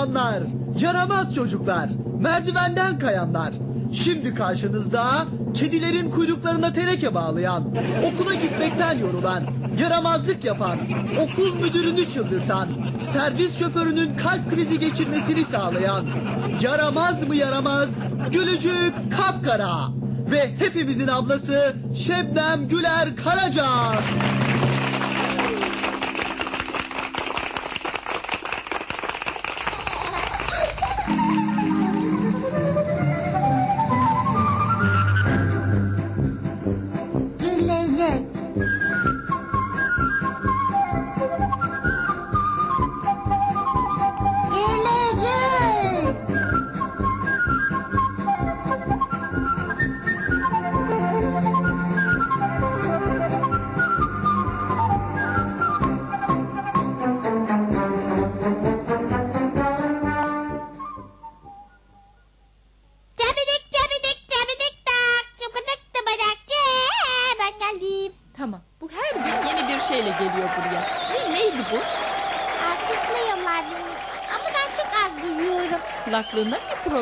kayanlar, yaramaz çocuklar, merdivenden kayanlar. Şimdi karşınızda kedilerin kuyruklarına teneke bağlayan, okula gitmekten yorulan, yaramazlık yapan, okul müdürünü çıldırtan, servis şoförünün kalp krizi geçirmesini sağlayan, yaramaz mı yaramaz, gülücük kapkara ve hepimizin ablası Şebnem Güler Karaca.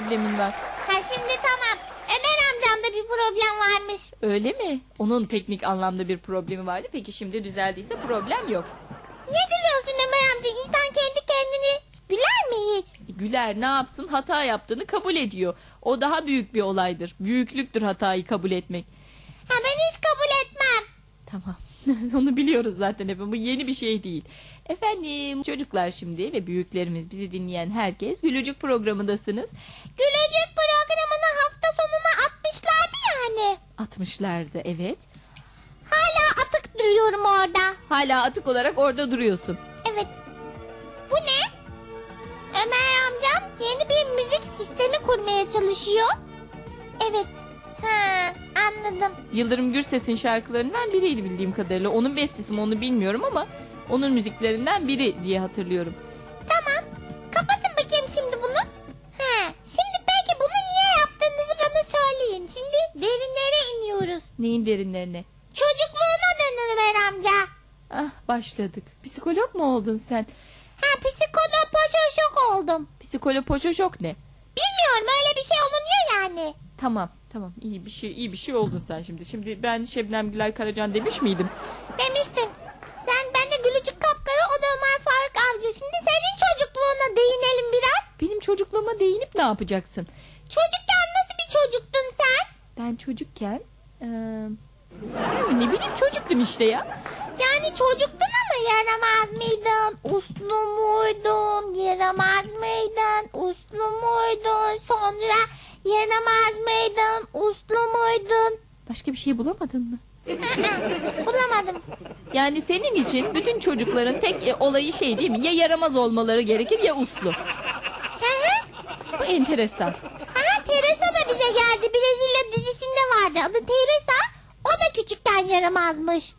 Problemin var? Ha şimdi tamam. Ömer amcamda bir problem varmış. Öyle mi? Onun teknik anlamda bir problemi vardı. Peki şimdi düzeldiyse problem yok. Niye gülüyorsun Ömer amca? İnsan kendi kendini güler mi hiç? E, Güler ne yapsın hata yaptığını kabul ediyor. O daha büyük bir olaydır. Büyüklüktür hatayı kabul etmek. Ha ben hiç kabul etmem. Tamam. Onu biliyoruz zaten efendim. Bu yeni bir şey değil. Efendim çocuklar şimdi ve büyüklerimiz bizi dinleyen herkes Gülücük programındasınız. Gülücük programını hafta sonuna atmışlardı yani. 60'larda evet. Hala atık duruyorum orada. Hala atık olarak orada duruyorsun. Evet. Bu ne? Ömer amcam yeni bir müzik sistemi kurmaya çalışıyor. Evet. Ha, anladım. Yıldırım Gürses'in şarkılarından biriydi bildiğim kadarıyla. Onun bestesi mi onu bilmiyorum ama onun müziklerinden biri diye hatırlıyorum. Tamam. Kapatın bakayım şimdi bunu. Ha, şimdi peki bunu niye yaptığınızı bana söyleyin. Şimdi derinlere iniyoruz. Neyin derinlerine? Çocukluğuna dön Ömer amca. Ah başladık. Psikolog mu oldun sen? Ha psikolog şok oldum. Psikolopoşoşok ne? Bilmiyorum öyle bir şey olunuyor yani. Tamam tamam iyi bir şey iyi bir şey oldun sen şimdi. Şimdi ben Şebnem Gülay Karacan demiş miydim? Demiştin. Sen ben de gülücük kapkara o da Ömer Faruk avcı. Şimdi senin çocukluğuna değinelim biraz. Benim çocukluğuma değinip ne yapacaksın? Çocukken nasıl bir çocuktun sen? Ben çocukken eee, ne bileyim çocuktum işte ya. Yani çocuktun ama yaramaz mıydın? Uslu muydun? Yaramaz mıydın? Uslu muydun? Sonra yaramaz mıydın? Uslu muydun? Başka bir şey bulamadın mı? Bulamadım. Yani senin için bütün çocukların tek e, olayı şey değil mi? Ya yaramaz olmaları gerekir ya uslu. Bu enteresan. Ha Teresa da bize geldi. Brezilya dizisinde vardı. Adı Teresa. O da küçükken yaramazmış.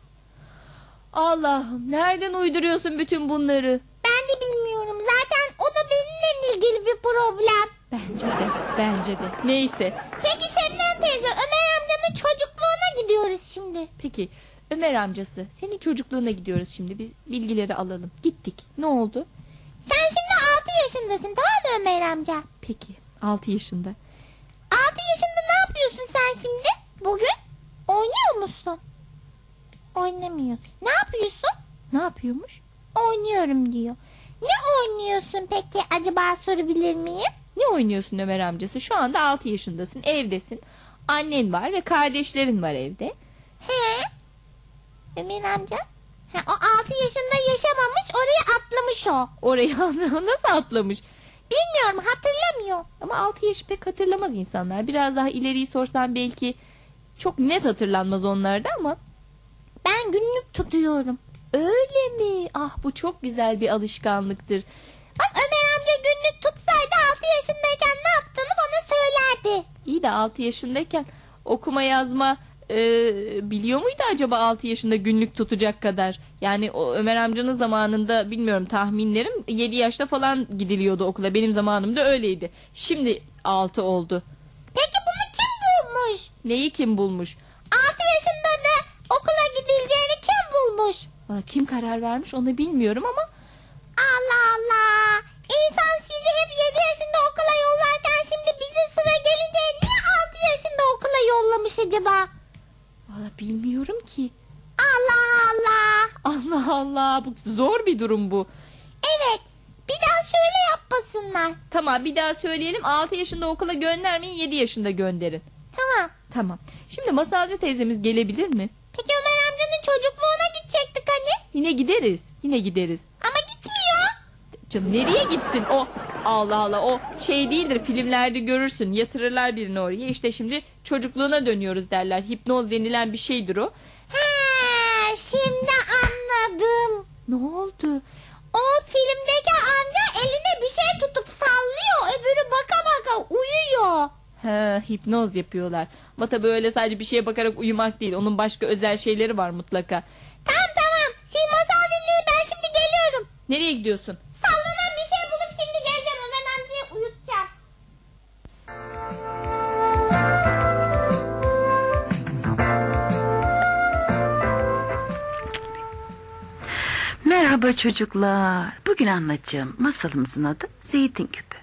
Allah'ım nereden uyduruyorsun bütün bunları? Ben de bilmiyorum. Zaten o da benimle ilgili bir problem. Bence de, bence de. Neyse. Peki Şebnem teyze Ömer amcanın çocukluğuna gidiyoruz şimdi. Peki Ömer amcası senin çocukluğuna gidiyoruz şimdi. Biz bilgileri alalım. Gittik. Ne oldu? Sen şimdi 6 yaşındasın tamam mı Ömer amca? Peki 6 yaşında. 6 yaşında ne yapıyorsun sen şimdi? Bugün? Oynuyor musun? Oynamıyor. Ne yapıyorsun? Ne yapıyormuş? Oynuyorum diyor. Ne oynuyorsun peki acaba sorabilir miyim? Ne oynuyorsun Ömer amcası? Şu anda 6 yaşındasın. Evdesin. Annen var ve kardeşlerin var evde. He? Ömer amca? He, o 6 yaşında yaşamamış oraya atlamış o. Oraya nasıl atlamış? Bilmiyorum hatırlamıyor. Ama 6 yaşı pek hatırlamaz insanlar. Biraz daha ileriyi sorsan belki çok net hatırlanmaz onlarda ama. Ben günlük tutuyorum. Öyle mi? Ah bu çok güzel bir alışkanlıktır. Bak Ömer amca günlük tutsaydı 6 yaşındayken ne yaptığını bana söylerdi. İyi de 6 yaşındayken okuma yazma e, biliyor muydu acaba 6 yaşında günlük tutacak kadar? Yani o Ömer amcanın zamanında bilmiyorum tahminlerim 7 yaşta falan gidiliyordu okula. Benim zamanımda öyleydi. Şimdi 6 oldu. Peki bunu kim bulmuş? Neyi kim bulmuş? 6 yaşında da okula gidileceğini kim bulmuş? Valla kim karar vermiş onu bilmiyorum ama Allah Allah. İnsan sizi hep acaba? Valla bilmiyorum ki. Allah Allah. Allah Allah bu zor bir durum bu. Evet. Bir daha söyle yapmasınlar. Tamam bir daha söyleyelim 6 yaşında okula göndermeyin 7 yaşında gönderin. Tamam. Tamam. Şimdi masalcı teyzemiz gelebilir mi? Peki Ömer amcanın çocukluğuna gidecektik hani. Yine gideriz. Yine gideriz. Ama gitmiyor. Canım nereye gitsin o Allah Allah o şey değildir filmlerde görürsün yatırırlar birini oraya işte şimdi çocukluğuna dönüyoruz derler hipnoz denilen bir şeydir o. He, şimdi anladım. Ne oldu? O filmdeki amca eline bir şey tutup sallıyor. Öbürü baka baka uyuyor. Ha, hipnoz yapıyorlar. Ama tabii öyle sadece bir şeye bakarak uyumak değil. Onun başka özel şeyleri var mutlaka. Tamam tamam. Siz masal dinleyin ben şimdi geliyorum. Nereye gidiyorsun? Merhaba çocuklar. Bugün anlatacağım masalımızın adı Zeytin Küpü.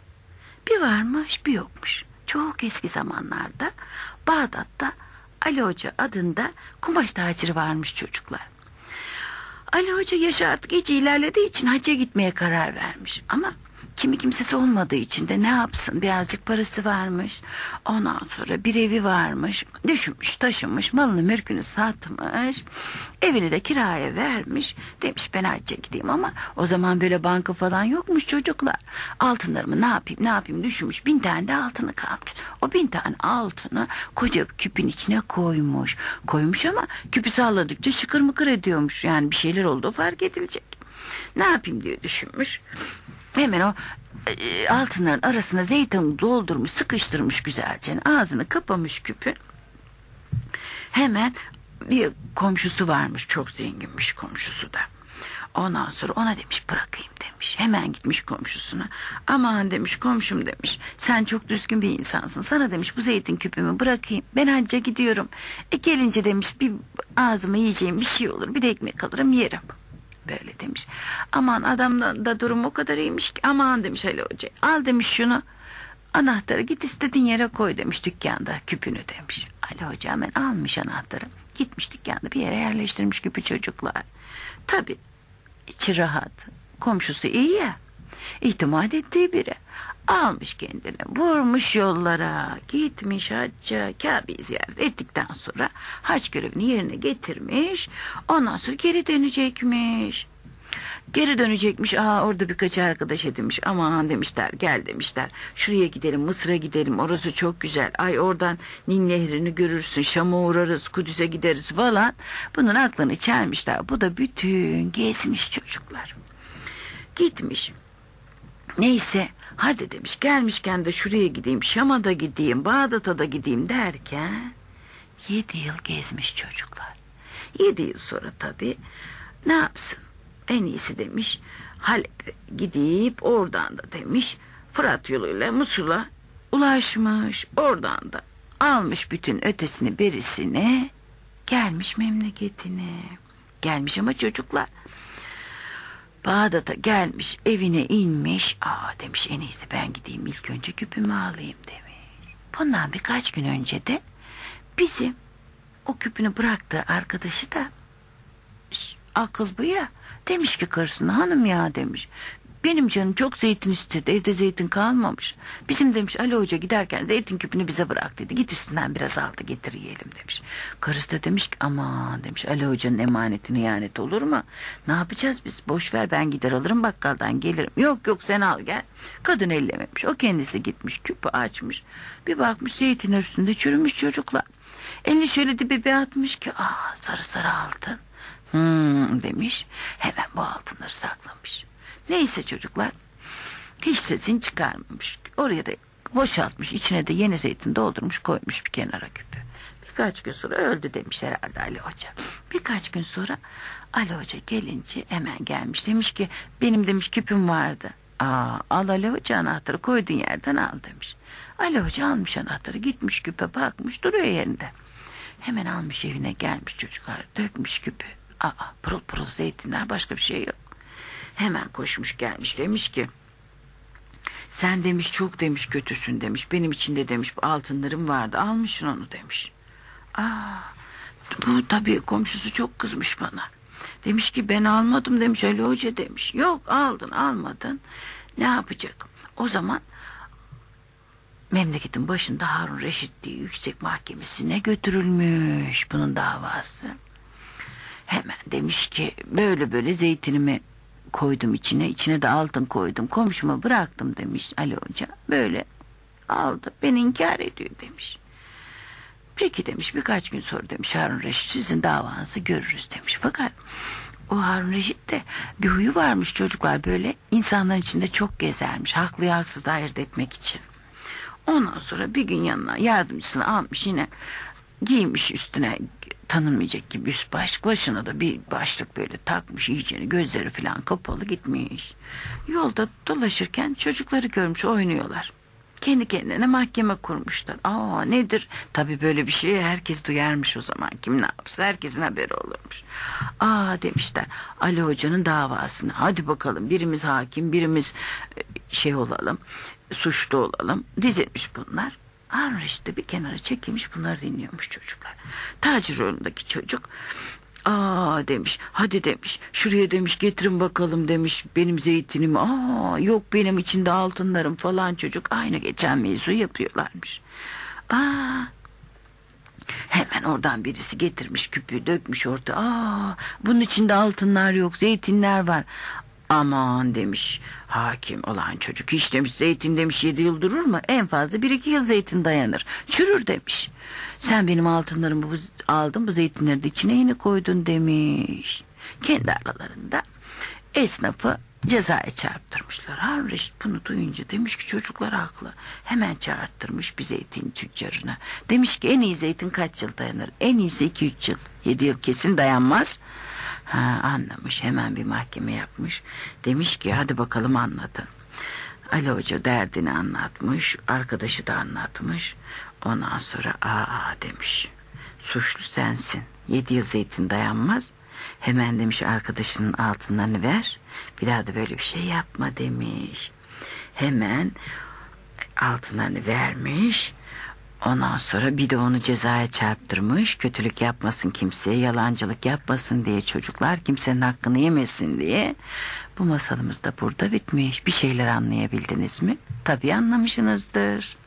Bir varmış bir yokmuş. Çok eski zamanlarda Bağdat'ta Ali Hoca adında kumaş taciri varmış çocuklar. Ali Hoca yaşı artık iyice ilerlediği için hacca gitmeye karar vermiş. Ama kimi kimsesi olmadığı için de ne yapsın birazcık parası varmış. Ondan sonra bir evi varmış. Düşünmüş taşınmış malını mülkünü satmış. Evini de kiraya vermiş. Demiş ben hacca gideyim ama o zaman böyle banka falan yokmuş çocuklar. Altınlarımı ne yapayım ne yapayım düşünmüş. Bin tane de altını kalmış. O bin tane altını koca küpün içine koymuş. Koymuş ama küpü salladıkça şıkır mıkır ediyormuş. Yani bir şeyler oldu fark edilecek. Ne yapayım diye düşünmüş. Hemen o e, altınların arasına zeytin doldurmuş, sıkıştırmış güzelce. Ağzını kapamış küpün. Hemen bir komşusu varmış, çok zenginmiş komşusu da. Ondan sonra ona demiş bırakayım demiş. Hemen gitmiş komşusuna. Aman demiş komşum demiş. Sen çok düzgün bir insansın. Sana demiş bu zeytin küpümü bırakayım. Ben hacca gidiyorum. E gelince demiş bir ağzıma yiyeceğim bir şey olur. Bir de ekmek alırım yerim. Böyle demiş. Aman adamda da durum o kadar iyiymiş ki. Aman demiş Ali Hoca. Al demiş şunu. Anahtarı git istediğin yere koy demiş dükkanda küpünü demiş. Ali Hoca hemen almış anahtarı. Gitmiş dükkanda bir yere yerleştirmiş küpü çocuklar. Tabi içi rahat. Komşusu iyi ya. İtimat ettiği biri. Almış kendini vurmuş yollara gitmiş hacca Kabe'yi ziyaret ettikten sonra hac görevini yerine getirmiş ondan sonra geri dönecekmiş. Geri dönecekmiş. Aa orada birkaç arkadaş edinmiş. Aman demişler gel demişler. Şuraya gidelim Mısır'a gidelim. Orası çok güzel. Ay oradan Nil Nehri'ni görürsün. Şam'a uğrarız. Kudüs'e gideriz falan. Bunun aklını çelmişler. Bu da bütün gezmiş çocuklar. Gitmiş. Neyse hadi demiş gelmişken de şuraya gideyim. Şam'a da gideyim. Bağdat'a da gideyim derken yedi yıl gezmiş çocuklar. Yedi yıl sonra tabii ne yapsın? En iyisi demiş Halep'e gidip oradan da demiş Fırat yoluyla Musul'a ulaşmış. Oradan da almış bütün ötesini berisini gelmiş memleketine. Gelmiş ama çocuklar Bağdat'a gelmiş evine inmiş. Aa demiş en iyisi ben gideyim ilk önce küpümü alayım demiş. Bundan birkaç gün önce de bizim o küpünü bıraktığı arkadaşı da "Şş, akıl bu ya demiş ki karısına hanım ya demiş. Benim canım çok zeytin istedi. Evde zeytin kalmamış. Bizim demiş Ali Hoca giderken zeytin küpünü bize bırak dedi. Git üstünden biraz aldı getir yiyelim demiş. Karısı da demiş ki aman demiş Ali Hoca'nın emanetine ihanet olur mu? Ne yapacağız biz? Boş ver ben gider alırım bakkaldan gelirim. Yok yok sen al gel. Kadın ellememiş. O kendisi gitmiş küpü açmış. Bir bakmış zeytin üstünde çürümüş çocuklar. Elini şöyle dibe atmış ki aa sarı sarı altın. Hmm demiş. Hemen bu altınları saklamış. Neyse çocuklar. Hiç sesini çıkarmamış. Oraya da boşaltmış. içine de yeni zeytin doldurmuş koymuş bir kenara küpü. Birkaç gün sonra öldü demiş herhalde Ali Hoca. Birkaç gün sonra Ali Hoca gelince hemen gelmiş. Demiş ki benim demiş küpüm vardı. Aa, al Ali Hoca anahtarı koyduğun yerden al demiş. Ali Hoca almış anahtarı gitmiş küpe bakmış duruyor yerinde. Hemen almış evine gelmiş çocuklar dökmüş küpü. Aa pırıl pırıl zeytinler başka bir şey yok. Hemen koşmuş gelmiş demiş ki sen demiş çok demiş kötüsün demiş benim içinde demiş altınlarım vardı almışsın onu demiş. Aa, bu tabii komşusu çok kızmış bana. Demiş ki ben almadım demiş Ali Hoca demiş. Yok aldın almadın. Ne yapacak? O zaman memleketin başında Harun Reşit diye yüksek mahkemesine götürülmüş bunun davası. Hemen demiş ki böyle böyle zeytinimi koydum içine. içine de altın koydum. Komşuma bıraktım demiş Ali Hoca. Böyle aldı. Beni inkar ediyor demiş. Peki demiş birkaç gün sonra demiş Harun Reşit sizin davanızı görürüz demiş. Fakat o Harun Reşit de bir huyu varmış çocuklar böyle insanların içinde çok gezermiş. Haklıyı haksız ayırt etmek için. Ondan sonra bir gün yanına yardımcısını almış yine giymiş üstüne tanınmayacak gibi üst baş başına da bir başlık böyle takmış iyicene gözleri falan kapalı gitmiş. Yolda dolaşırken çocukları görmüş oynuyorlar. Kendi kendine mahkeme kurmuşlar. Aa nedir? Tabii böyle bir şey herkes duyarmış o zaman. Kim ne yapsa herkesin haberi olurmuş. Aa demişler Ali Hoca'nın davasını. Hadi bakalım birimiz hakim birimiz e, şey olalım suçlu olalım. Dizilmiş bunlar. Harun işte bir kenara çekilmiş bunları dinliyormuş çocuklar. Tacir rolündeki çocuk Aa demiş hadi demiş şuraya demiş getirin bakalım demiş benim zeytinimi aa yok benim içinde altınlarım falan çocuk aynı geçen mevzu yapıyorlarmış. Aa Hemen oradan birisi getirmiş küpü dökmüş orta. Aa, bunun içinde altınlar yok, zeytinler var. Aman demiş hakim olan çocuk. Hiç demiş zeytin demiş yedi yıl durur mu? En fazla bir iki yıl zeytin dayanır. Çürür demiş. Sen benim altınlarımı aldın bu zeytinleri de içine yeni koydun demiş. Kendi aralarında esnafı cezaya çarptırmışlar. Harun Reşit bunu duyunca demiş ki çocuklar haklı. Hemen çağırttırmış bir zeytin tüccarına. Demiş ki en iyi zeytin kaç yıl dayanır? En iyisi iki üç yıl. Yedi yıl kesin dayanmaz. Ha, anlamış hemen bir mahkeme yapmış. Demiş ki hadi bakalım anladın. Ali Hoca derdini anlatmış. Arkadaşı da anlatmış. Ondan sonra aa demiş. Suçlu sensin. Yedi yıl zeytin dayanmaz. Hemen demiş arkadaşının altınlarını ver. Bir daha da böyle bir şey yapma demiş. Hemen altınlarını vermiş. Ondan sonra bir de onu cezaya çarptırmış. Kötülük yapmasın kimseye, yalancılık yapmasın diye çocuklar kimsenin hakkını yemesin diye. Bu masalımız da burada bitmiş. Bir şeyler anlayabildiniz mi? Tabii anlamışsınızdır.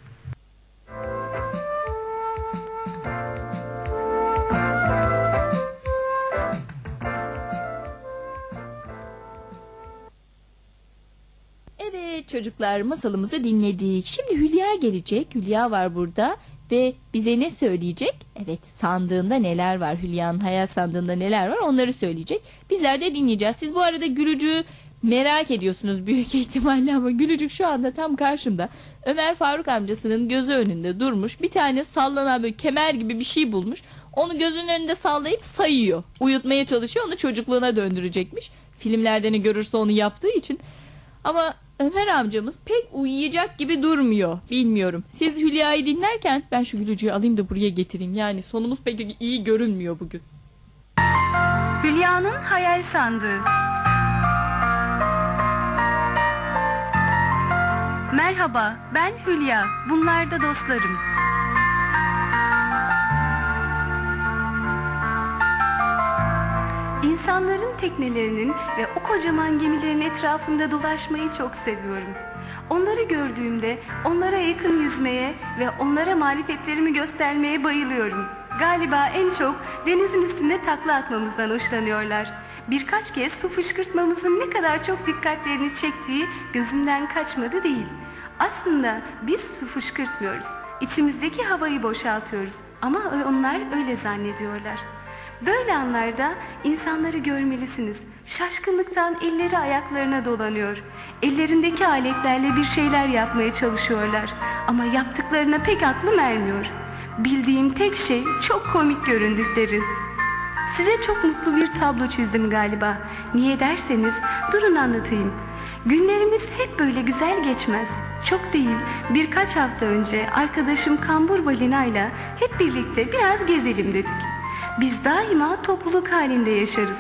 Evet çocuklar masalımızı dinledik. Şimdi Hülya gelecek. Hülya var burada ve bize ne söyleyecek? Evet sandığında neler var? Hülya'nın hayal sandığında neler var? Onları söyleyecek. Bizler de dinleyeceğiz. Siz bu arada gülücüğü merak ediyorsunuz büyük ihtimalle ama gülücük şu anda tam karşımda. Ömer Faruk amcasının gözü önünde durmuş. Bir tane sallanan böyle kemer gibi bir şey bulmuş. Onu gözünün önünde sallayıp sayıyor. Uyutmaya çalışıyor. Onu çocukluğuna döndürecekmiş. Filmlerde ne görürse onu yaptığı için. Ama Ömer amcamız pek uyuyacak gibi durmuyor. Bilmiyorum. Siz Hülya'yı dinlerken ben şu gülücüğü alayım da buraya getireyim. Yani sonumuz pek iyi görünmüyor bugün. Hülya'nın hayal sandığı. Merhaba, ben Hülya. Bunlar da dostlarım. İnsanların teknelerinin ve o kocaman gemilerin etrafında dolaşmayı çok seviyorum. Onları gördüğümde onlara yakın yüzmeye ve onlara marifetlerimi göstermeye bayılıyorum. Galiba en çok denizin üstünde takla atmamızdan hoşlanıyorlar. Birkaç kez su fışkırtmamızın ne kadar çok dikkatlerini çektiği gözümden kaçmadı değil. Aslında biz su fışkırtmıyoruz. İçimizdeki havayı boşaltıyoruz. Ama onlar öyle zannediyorlar. Böyle anlarda insanları görmelisiniz. Şaşkınlıktan elleri ayaklarına dolanıyor. Ellerindeki aletlerle bir şeyler yapmaya çalışıyorlar. Ama yaptıklarına pek aklım ermiyor. Bildiğim tek şey çok komik göründükleri. Size çok mutlu bir tablo çizdim galiba. Niye derseniz durun anlatayım. Günlerimiz hep böyle güzel geçmez. Çok değil birkaç hafta önce arkadaşım Kambur Balina ile hep birlikte biraz gezelim dedik. Biz daima topluluk halinde yaşarız.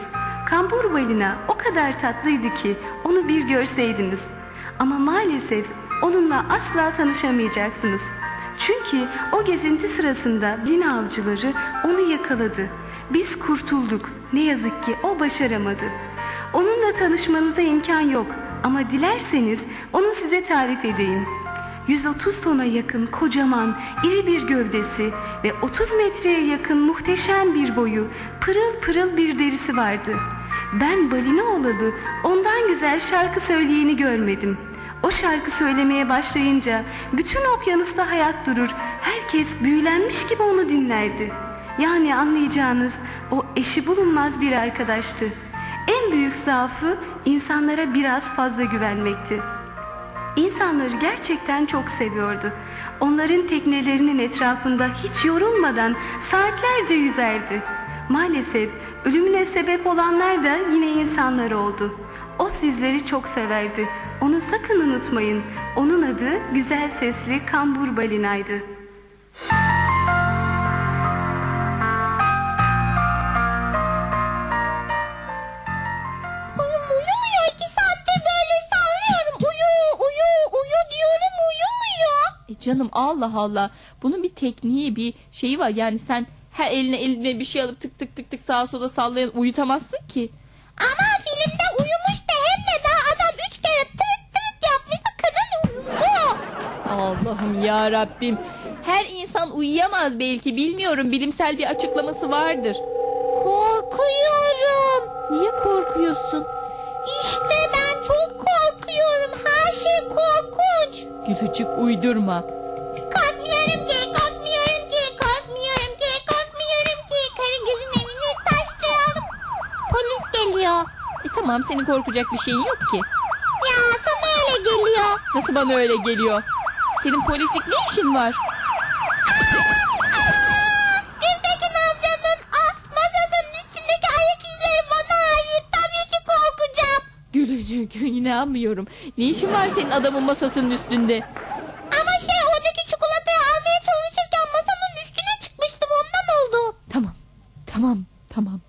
Kambur balina o kadar tatlıydı ki onu bir görseydiniz. Ama maalesef onunla asla tanışamayacaksınız. Çünkü o gezinti sırasında bin avcıları onu yakaladı. Biz kurtulduk. Ne yazık ki o başaramadı. Onunla tanışmanıza imkan yok ama dilerseniz onu size tarif edeyim. 130 tona yakın kocaman iri bir gövdesi ve 30 metreye yakın muhteşem bir boyu, pırıl pırıl bir derisi vardı. Ben balina olalı ondan güzel şarkı söyleyeni görmedim. O şarkı söylemeye başlayınca bütün okyanusta hayat durur. Herkes büyülenmiş gibi onu dinlerdi. Yani anlayacağınız o eşi bulunmaz bir arkadaştı. En büyük zaafı insanlara biraz fazla güvenmekti. İnsanları gerçekten çok seviyordu. Onların teknelerinin etrafında hiç yorulmadan saatlerce yüzerdi. Maalesef ölümüne sebep olanlar da yine insanlar oldu. O sizleri çok severdi. Onu sakın unutmayın. Onun adı güzel sesli kambur balinaydı. Canım Allah Allah. Bunun bir tekniği bir şeyi var. Yani sen her eline eline bir şey alıp tık tık tık tık sağa sola sallayan uyutamazsın ki. Ama filmde uyumuş da hem de daha adam üç kere tık tık yapmış da kadın uyudu. Allah'ım ya Rabbim. Her insan uyuyamaz belki bilmiyorum. Bilimsel bir açıklaması vardır. Korkuyorum. Niye korkuyorsun? Gülücük uydurma. Korkmuyorum ki, korkmuyorum ki, korkmuyorum ki, korkmuyorum ki. Karagöz'ün evini taştım. Polis geliyor. E tamam senin korkacak bir şeyin yok ki. Ya sana öyle geliyor. Nasıl bana öyle geliyor? Senin polislik ne işin var? Gültekin inanmıyorum. Ne işin var senin adamın masasının üstünde? Ama şey oradaki çikolatayı almaya çalışırken masanın üstüne çıkmıştım ondan oldu. Tamam. Tamam. Tamam.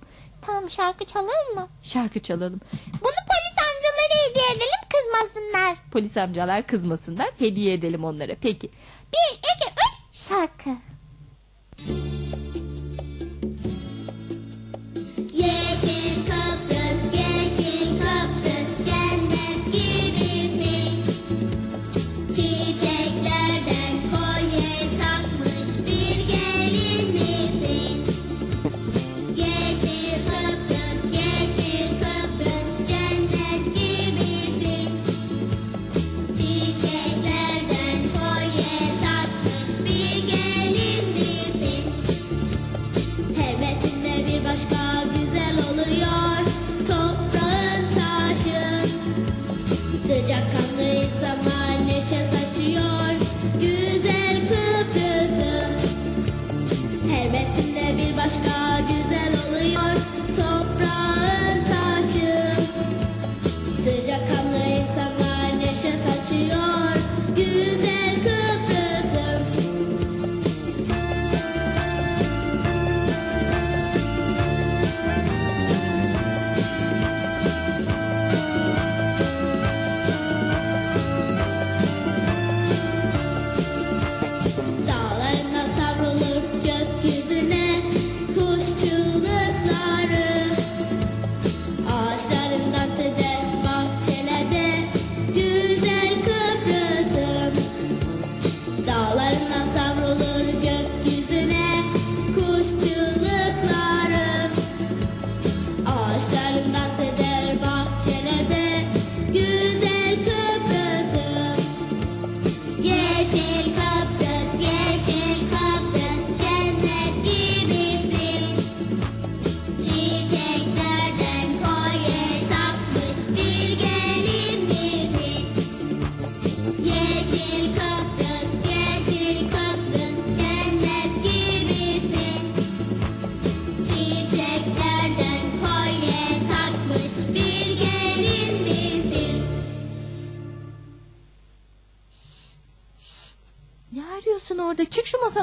Tamam şarkı çalalım mı? Şarkı çalalım. Bunu polis amcalara hediye edelim kızmasınlar. Polis amcalar kızmasınlar. Hediye edelim onlara. Peki. Bir, iki, üç şarkı.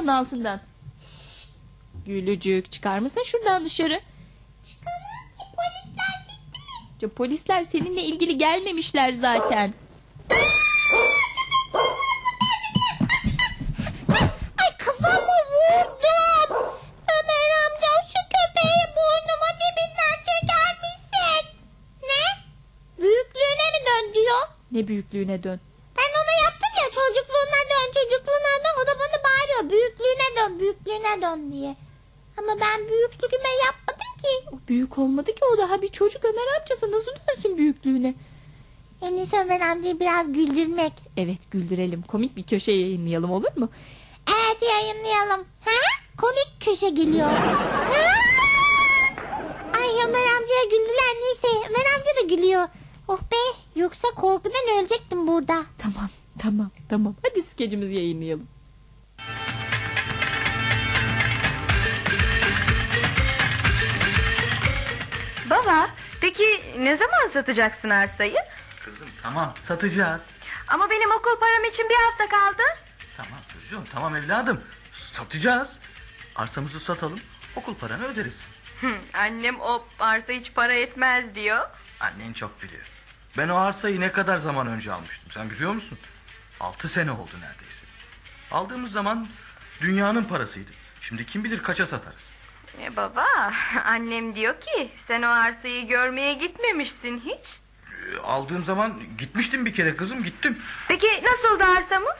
Çık şu masanın altından. Gülücük çıkar mısın şuradan dışarı? Polisler gitti mi? Ya Polisler seninle ilgili gelmemişler zaten. Ne büyüklüğüne dön. Ben ona yaptım ya çocukluğuna dön çocukluğuna dön. O da bana bağırıyor büyüklüğüne dön büyüklüğüne dön diye. Ama ben büyüklüğüme yapmadım ki. O büyük olmadı ki o daha bir çocuk Ömer amcası nasıl dönsün büyüklüğüne? En iyisi Ömer amcayı biraz güldürmek. Evet güldürelim komik bir köşe yayınlayalım olur mu? Evet yayınlayalım. Ha? Komik köşe geliyor. Ha? Ay Ömer amcaya güldüler neyse. Ömer amca da gülüyor. Oh be yoksa korkudan ölecektim burada. Tamam tamam tamam hadi skecimizi yayınlayalım. Baba, peki ne zaman satacaksın arsayı? Kızım tamam satacağız. Ama benim okul param için bir hafta kaldı. Tamam çocuğum tamam evladım. Satacağız. Arsamızı satalım. Okul paranı öderiz. Hı, annem o arsa hiç para etmez diyor. Annen çok biliyor. Ben o arsayı ne kadar zaman önce almıştım sen biliyor musun? Altı sene oldu neredeyse. Aldığımız zaman dünyanın parasıydı. Şimdi kim bilir kaça satarız. E baba, annem diyor ki sen o arsayı görmeye gitmemişsin hiç. Ee, aldığım zaman gitmiştim bir kere kızım gittim. Peki nasıldı arsamız?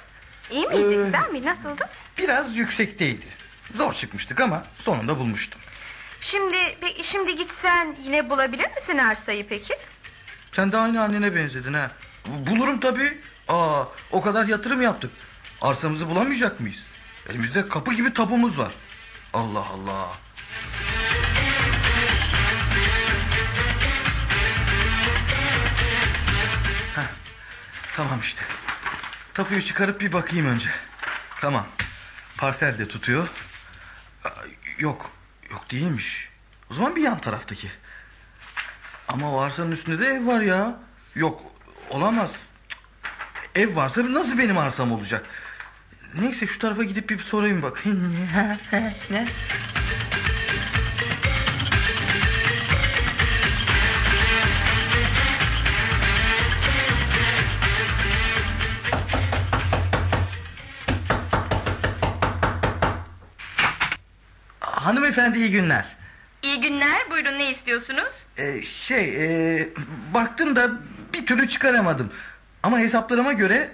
İyi miydi, Ee, güzel mi, nasıldı? Biraz yüksekteydi. Zor çıkmıştık ama sonunda bulmuştum. Şimdi, peki, şimdi gitsen yine bulabilir misin arsayı peki? Sen de aynı annene benzedin ha. Bulurum tabii. Aa, o kadar yatırım yaptık. Arsamızı bulamayacak mıyız? Elimizde kapı gibi tapumuz var. Allah Allah. Tamam işte. Tapuyu çıkarıp bir bakayım önce. Tamam. Parsel de tutuyor. Yok. Yok değilmiş. O zaman bir yan taraftaki. Ama o üstünde de ev var ya. Yok olamaz. Ev varsa nasıl benim arsam olacak? Neyse şu tarafa gidip bir sorayım bak. ne? Hanımefendi iyi günler. İyi günler, buyurun ne istiyorsunuz? Ee, şey e, baktım da bir türlü çıkaramadım. Ama hesaplarıma göre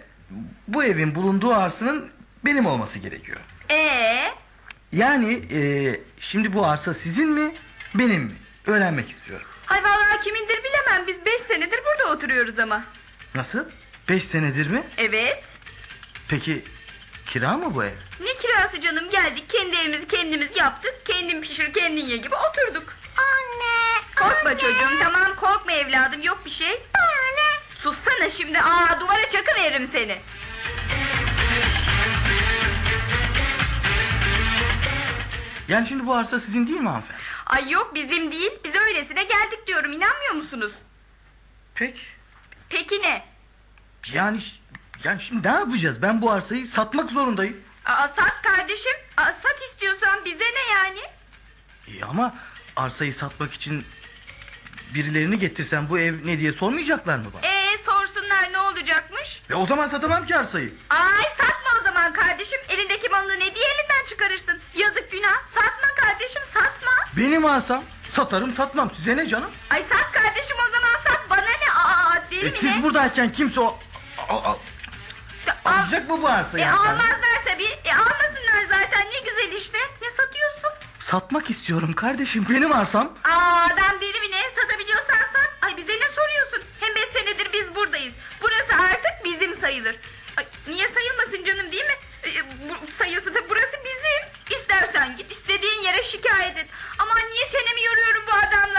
bu evin bulunduğu arsanın benim olması gerekiyor. Ee, Yani e, şimdi bu arsa sizin mi benim mi? Öğrenmek istiyorum. hay vallahi kimindir bilemem, biz beş senedir burada oturuyoruz ama. Nasıl? Beş senedir mi? Evet. Peki kira mı bu ev? Ne kirası canım geldik kendi evimizi kendimiz yaptık. Kendin pişir kendin ye gibi oturduk. Anne. Korkma anne. çocuğum tamam korkma evladım yok bir şey. Anne. Sussana şimdi aa duvara çakı veririm seni. Yani şimdi bu arsa sizin değil mi hanımefendi? Ay yok bizim değil biz öylesine geldik diyorum inanmıyor musunuz? Peki. Peki ne? Yani, yani şimdi ne yapacağız? Ben bu arsayı satmak zorundayım. Aa, sat kardeşim Aa, sat istiyorsan bize ne yani? İyi ama arsayı satmak için birilerini getirsem bu ev ne diye sormayacaklar mı bana? Ee sorsunlar ne olacakmış? E o zaman satamam ki arsayı. Ay satma o zaman kardeşim elindeki malını ne diye elinden çıkarırsın? Yazık günah satma kardeşim satma. Benim arsam satarım satmam size ne canım? Ay sat kardeşim o zaman sat bana ne? Aa deli E mi siz ne? buradayken kimse o... Al, Al- alacak mı bu arsayı? E almazlar tabii. E almasınlar zaten ne güzel işte. Ne satıyorsun? Satmak istiyorum kardeşim benim arsam. Aa adam deli mi ne? Satabiliyorsan sat. Ay bize ne soruyorsun? Hem beş senedir biz buradayız. Burası artık bizim sayılır. Ay, niye sayılmasın canım değil mi? E, bu, sayısı da burası bizim. İstersen git istediğin yere şikayet et. Aman niye çenemi yoruyorum bu adamla?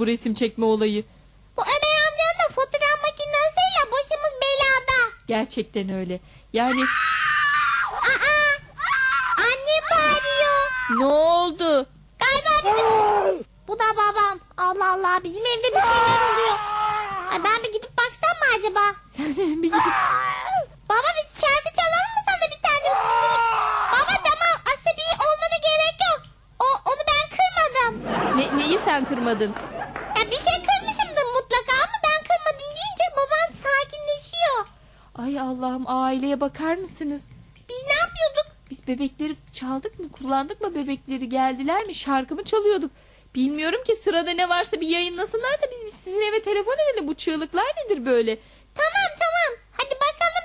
Bu resim çekme olayı. bu Ömer amcanın da fotoğraf makinesiyle başımız belada Gerçekten öyle. Yani Ne oldu? Galiba bizim... Bu da babam. Allah Allah bizim evde bir şeyler oluyor. Ay ben bir gidip baksam mı acaba? bir gidip Baba biz şarkı çalalım mı sana bir tane? Baba tamam asabi olmana gerek yok. O, onu ben kırmadım. ne, neyi sen kırmadın? Ay Allah'ım aileye bakar mısınız? Biz ne yapıyorduk? Biz bebekleri çaldık mı kullandık mı bebekleri geldiler mi şarkı mı çalıyorduk? Bilmiyorum ki sırada ne varsa bir yayınlasınlar da biz, biz sizin eve telefon edelim bu çığlıklar nedir böyle?